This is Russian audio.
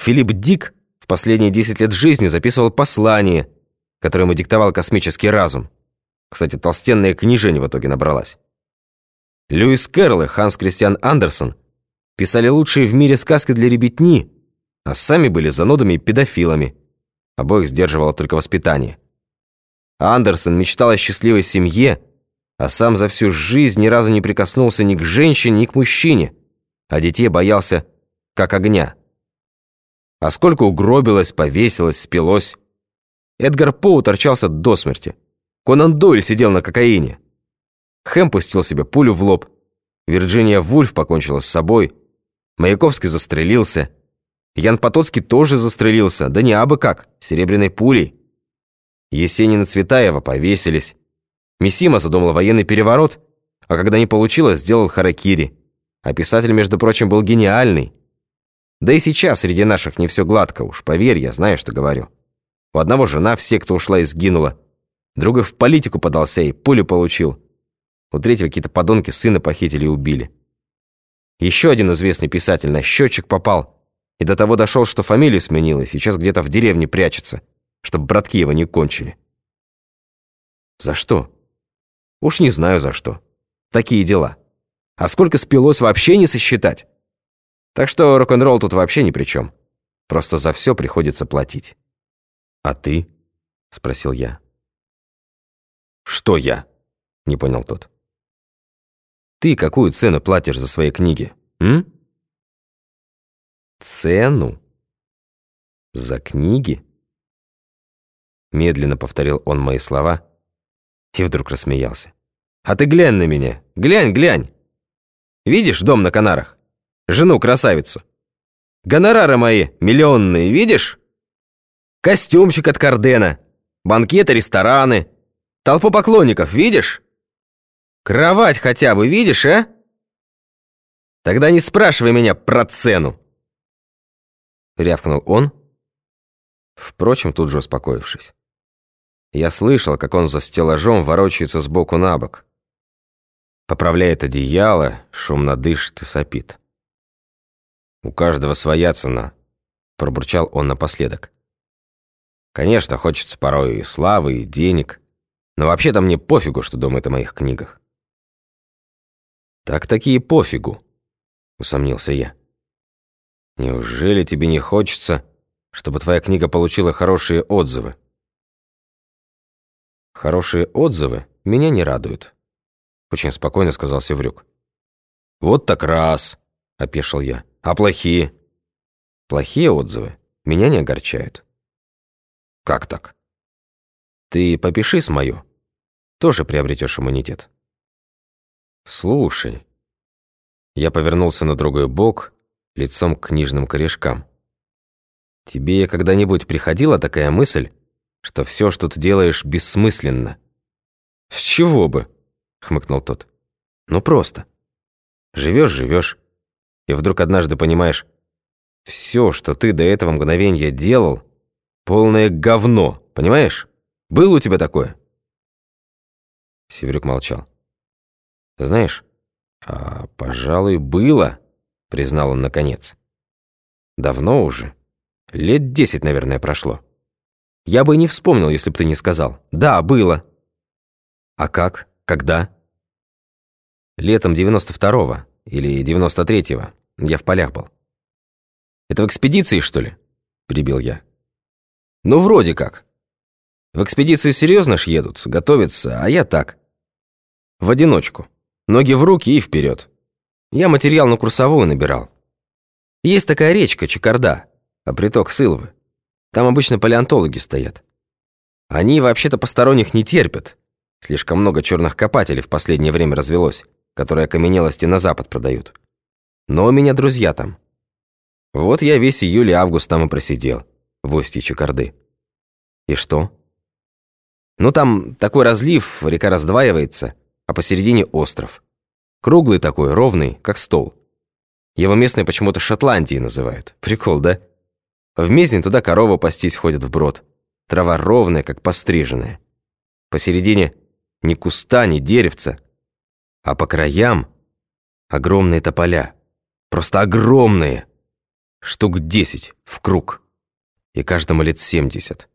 Филипп Дик в последние 10 лет жизни записывал послание, которое ему диктовал космический разум. Кстати, толстенная книжень в итоге набралась. Льюис Кэрролл и Ханс Кристиан Андерсон писали лучшие в мире сказки для ребятни, а сами были занудами и педофилами. Обоих сдерживало только воспитание. Андерсон мечтал о счастливой семье, а сам за всю жизнь ни разу не прикоснулся ни к женщине, ни к мужчине, а детей боялся как огня. А сколько угробилось, повесилось, спилось. Эдгар Поу торчался до смерти. Конан Дойль сидел на кокаине. Хэм пустил себе пулю в лоб. Вирджиния Вульф покончила с собой. Маяковский застрелился. Ян Потоцкий тоже застрелился, да не абы как, серебряной пулей. Есенин и Цветаева повесились. Мисима задумал военный переворот, а когда не получилось, сделал харакири. А писатель, между прочим, был гениальный. Да и сейчас среди наших не все гладко уж, поверь, я знаю, что говорю. У одного жена, все, кто ушла и сгинула. Другой в политику подался и пулю получил. У третьего какие-то подонки сына похитили и убили. Еще один известный писатель на счетчик попал. И до того дошел, что фамилию сменил, и сейчас где-то в деревне прячется, чтобы братки его не кончили. За что? Уж не знаю за что. Такие дела. А сколько спилось вообще не сосчитать. Так что рок-н-ролл тут вообще ни при чем. Просто за все приходится платить. «А ты?» — спросил я. «Что я?» — не понял тот. «Ты какую цену платишь за свои книги, м?» «Цену? За книги?» Медленно повторил он мои слова и вдруг рассмеялся. «А ты глянь на меня! Глянь, глянь! Видишь дом на Канарах? Жену-красавицу. Гонорары мои миллионные, видишь? Костюмчик от Кардена, банкеты, рестораны, толпу поклонников, видишь? Кровать хотя бы видишь, а? Тогда не спрашивай меня про цену. Рявкнул он, впрочем, тут же успокоившись. Я слышал, как он за стеллажом ворочается сбоку на бок. Поправляет одеяло, шумно дышит и сопит. «У каждого своя цена», — пробурчал он напоследок. «Конечно, хочется порой и славы, и денег, но вообще-то мне пофигу, что думают о моих книгах». «Так такие пофигу», — усомнился я. «Неужели тебе не хочется, чтобы твоя книга получила хорошие отзывы?» «Хорошие отзывы меня не радуют», — очень спокойно сказал Севрюк. «Вот так раз», — опешил я. А плохие? Плохие отзывы меня не огорчают. Как так? Ты попиши с мою. Тоже приобретешь иммунитет. Слушай. Я повернулся на другой бок, лицом к книжным корешкам. Тебе когда-нибудь приходила такая мысль, что все, что ты делаешь, бессмысленно? С чего бы? хмыкнул тот. Ну просто. Живешь, живешь. И вдруг однажды понимаешь, все, что ты до этого мгновения делал, полное говно, понимаешь? Было у тебя такое?» Северюк молчал. «Знаешь, а, пожалуй, было», — признал он наконец. «Давно уже. Лет десять, наверное, прошло. Я бы и не вспомнил, если бы ты не сказал. Да, было». «А как? Когда?» «Летом девяносто второго или девяносто третьего. Я в полях был. «Это в экспедиции, что ли?» – перебил я. «Ну, вроде как. В экспедиции серьезно ж едут, готовятся, а я так. В одиночку. Ноги в руки и вперед. Я материал на курсовую набирал. Есть такая речка Чикарда, а приток Сылвы. Там обычно палеонтологи стоят. Они вообще-то посторонних не терпят. Слишком много черных копателей в последнее время развелось, которые окаменелости на запад продают. Но у меня друзья там. Вот я весь июль и август там и просидел, в устье Чикарды. И что? Ну там такой разлив, река раздваивается, а посередине остров. Круглый такой, ровный, как стол. Его местные почему-то Шотландией называют. Прикол, да? В Мезень туда корова пастись ходит вброд. Трава ровная, как постриженная. Посередине ни куста, ни деревца. А по краям огромные тополя. Просто огромные. Штук десять в круг. И каждому лет семьдесят.